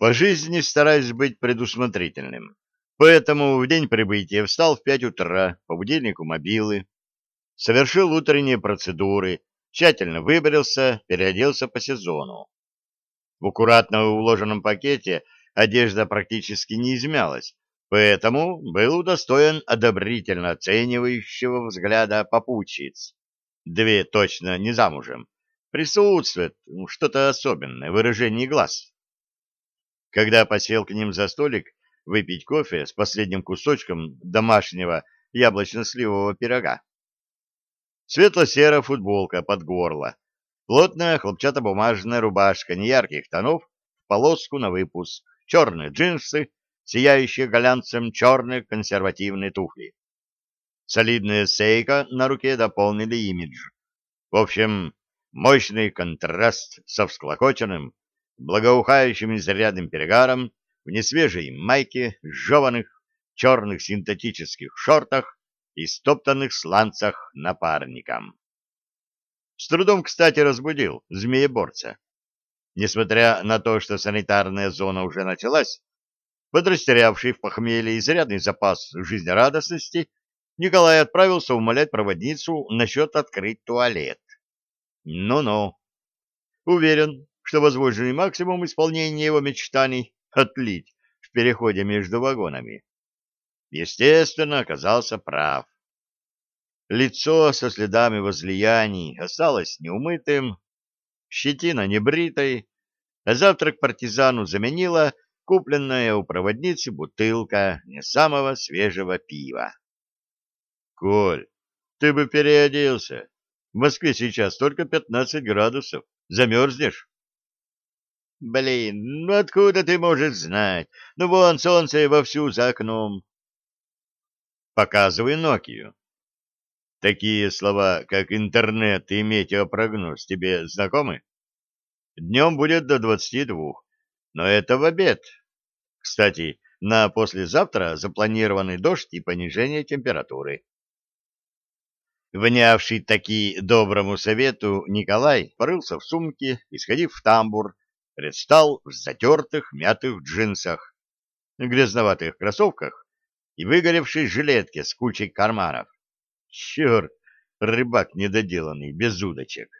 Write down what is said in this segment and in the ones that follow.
По жизни стараюсь быть предусмотрительным, поэтому в день прибытия встал в пять утра по будильнику мобилы, совершил утренние процедуры, тщательно выбрился, переоделся по сезону. В аккуратно уложенном пакете одежда практически не измялась, поэтому был удостоен одобрительно оценивающего взгляда попутчиц. Две точно не замужем. Присутствует что-то особенное, выражение глаз. Когда посел к ним за столик выпить кофе с последним кусочком домашнего яблочно-сливового пирога. Светло-серая футболка под горло, плотная хлопчатобумажная рубашка неярких тонов в полоску на выпуск, черные джинсы, сияющие голянцем черные консервативные туфли. Солидная сейка на руке дополнили имидж. В общем, мощный контраст со всклокоченным, благоухающим изрядным перегаром в несвежей майке, жеванных черных синтетических шортах и стоптанных сланцах напарником. С трудом, кстати, разбудил змееборца. Несмотря на то, что санитарная зона уже началась, подрастерявший в похмелье изрядный запас жизнерадостности, Николай отправился умолять проводницу насчет открыть туалет. Ну-ну. Уверен, что возможный максимум исполнения его мечтаний — отлить в переходе между вагонами. Естественно, оказался прав. Лицо со следами возлияний осталось неумытым, щетина небритой, а завтрак партизану заменила купленная у проводницы бутылка не самого свежего пива. — Коль, ты бы переоделся. В Москве сейчас только пятнадцать градусов. Замерзнешь? — Блин, ну откуда ты можешь знать? Ну вон солнце вовсю за окном. Показывай Нокию. Такие слова, как интернет и метеопрогноз, тебе знакомы? Днем будет до двадцати двух, но это в обед. Кстати, на послезавтра запланированы дождь и понижение температуры. Внявший таки доброму совету, Николай порылся в сумке и, сходив в тамбур, предстал в затертых мятых джинсах, грязноватых кроссовках и выгоревшей жилетке с кучей карманов. Черт, рыбак недоделанный, без удочек.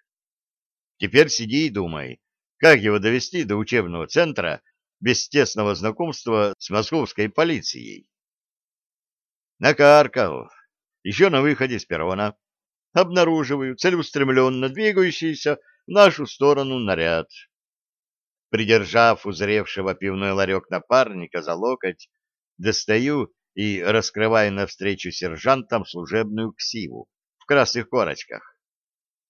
Теперь сиди и думай, как его довести до учебного центра без тесного знакомства с московской полицией. Накаркал. Еще на выходе с перрона обнаруживаю целеустремленно двигающийся в нашу сторону наряд. Придержав узревшего пивной ларек напарника за локоть, достаю и раскрываю навстречу сержантам служебную ксиву в красных корочках.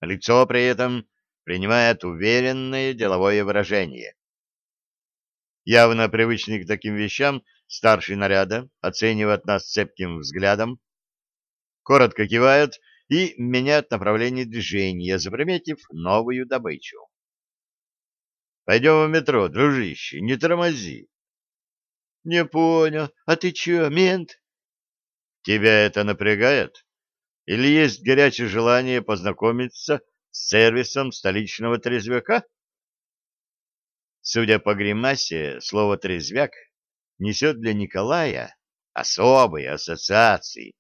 Лицо при этом принимает уверенное деловое выражение. Явно привычный к таким вещам, старший наряда оценивает нас цепким взглядом, коротко кивает и меняет направление движения, заприметив новую добычу. Пойдем в метро, дружище, не тормози. Не понял. А ты чё, мент? Тебя это напрягает? Или есть горячее желание познакомиться с сервисом столичного трезвяка? Судя по гримасе, слово «трезвяк» несет для Николая особые ассоциации,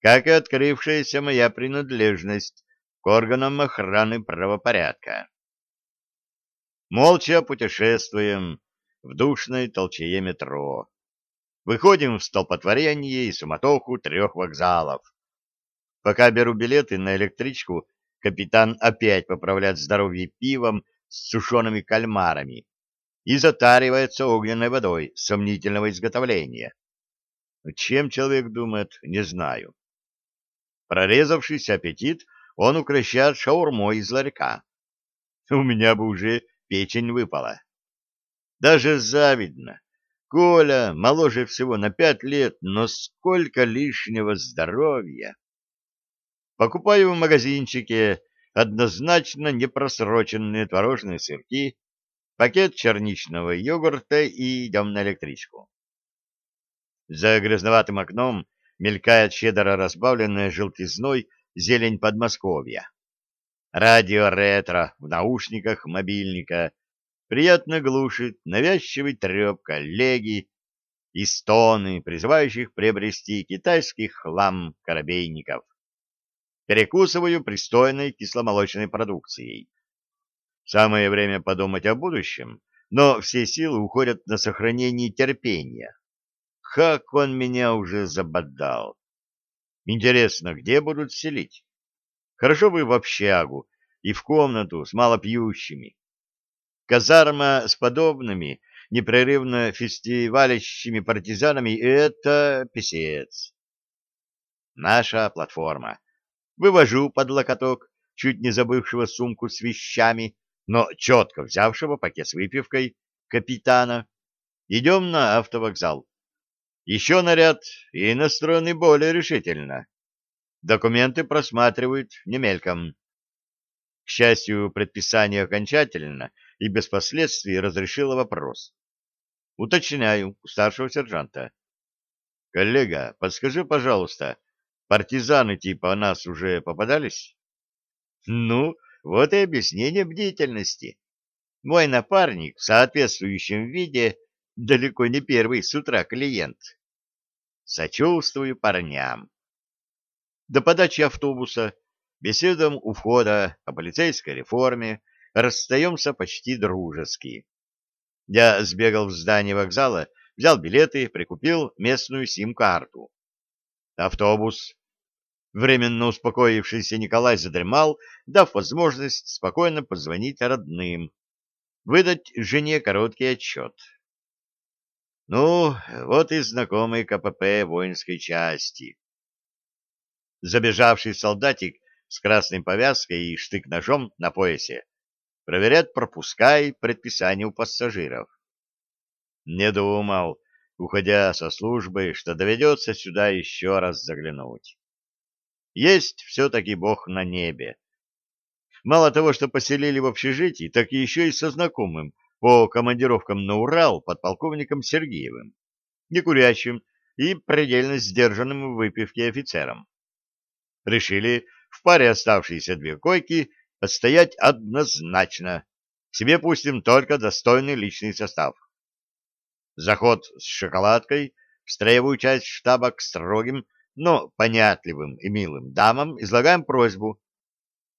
как и открывшаяся моя принадлежность к органам охраны правопорядка. Молча путешествуем в душной толчее метро. Выходим в столпотворение и суматоху трех вокзалов. Пока беру билеты на электричку, капитан опять поправляет здоровье пивом с сушеными кальмарами и затаривается огненной водой сомнительного изготовления. Чем человек думает, не знаю. Прорезавшийся аппетит он укращает шаурмой из ларька. У меня бы уже печень выпала. Даже завидно. Коля моложе всего на пять лет, но сколько лишнего здоровья. Покупаю в магазинчике однозначно непросроченные творожные сырки, пакет черничного йогурта и идем на электричку. За грязноватым окном мелькает щедро разбавленная желтизной зелень Подмосковья. Радио ретро в наушниках мобильника приятно глушит навязчивый треп коллеги и стоны, призывающих приобрести китайский хлам корабейников. Перекусываю пристойной кисломолочной продукцией. Самое время подумать о будущем, но все силы уходят на сохранение терпения. Как он меня уже забодал! Интересно, где будут селить? Хорошо бы в общагу и в комнату с малопьющими. Казарма с подобными непрерывно фестивалящими партизанами — это писец. Наша платформа. Вывожу под локоток чуть не забывшего сумку с вещами, но четко взявшего пакет с выпивкой капитана. Идем на автовокзал. Еще наряд и настроены более решительно. Документы просматривают немельком. К счастью, предписание окончательно и без последствий разрешило вопрос. Уточняю у старшего сержанта. Коллега, подскажи, пожалуйста, партизаны типа нас уже попадались? Ну, вот и объяснение бдительности. Мой напарник в соответствующем виде далеко не первый с утра клиент. Сочувствую парням. До подачи автобуса беседуем у входа по полицейской реформе, расстаемся почти дружески. Я сбегал в здание вокзала, взял билеты, прикупил местную сим-карту. Автобус. Временно успокоившийся Николай задремал, дав возможность спокойно позвонить родным, выдать жене короткий отчет. Ну, вот и знакомый КПП воинской части. Забежавший солдатик с красной повязкой и штык-ножом на поясе проверяет пропуска и предписания у пассажиров. Не думал, уходя со службы, что доведется сюда еще раз заглянуть. Есть все-таки Бог на небе. Мало того, что поселили в общежитии, так еще и со знакомым по командировкам на Урал подполковником Сергеевым, некурящим и предельно сдержанным в выпивке офицером. Решили в паре оставшиеся две койки отстоять однозначно. Себе пустим только достойный личный состав. Заход с шоколадкой в строевую часть штаба к строгим, но понятливым и милым дамам излагаем просьбу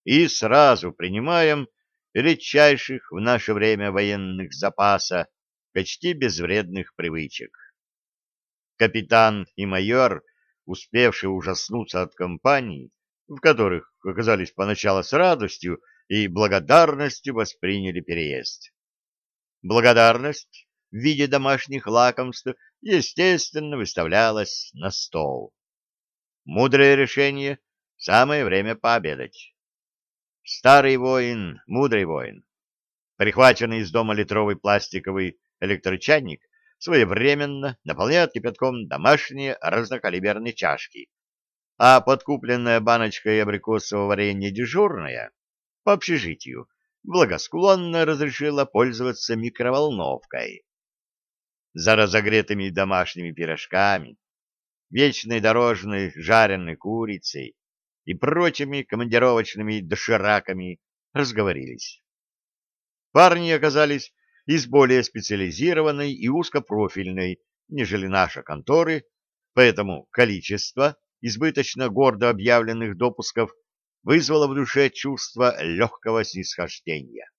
и сразу принимаем редчайших в наше время военных запаса почти безвредных привычек. Капитан и майор, успевшие ужаснуться от компаний, в которых оказались поначалу с радостью и благодарностью восприняли переезд. Благодарность в виде домашних лакомств, естественно, выставлялась на стол. Мудрое решение — самое время пообедать. Старый воин, мудрый воин. Прихваченный из дома литровый пластиковый электрочайник своевременно наполняет кипятком домашние разнокалиберные чашки, а подкупленная баночкой абрикосового варенья дежурная по общежитию благосклонно разрешила пользоваться микроволновкой. За разогретыми домашними пирожками, вечной дорожной жареной курицей и прочими командировочными дошираками разговорились. Парни оказались из более специализированной и узкопрофильной, нежели наша конторы, поэтому количество избыточно гордо объявленных допусков вызвало в душе чувство легкого снисхождения.